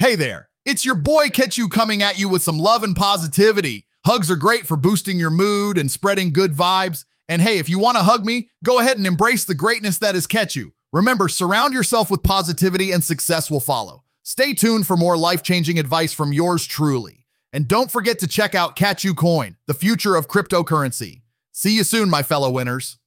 Hey there, it's your boy Ketchu coming at you with some love and positivity. Hugs are great for boosting your mood and spreading good vibes. And hey, if you want to hug me, go ahead and embrace the greatness that is Ketchu. Remember, surround yourself with positivity and success will follow. Stay tuned for more life changing advice from yours truly. And don't forget to check out Catchu Coin, the future of cryptocurrency. See you soon, my fellow winners.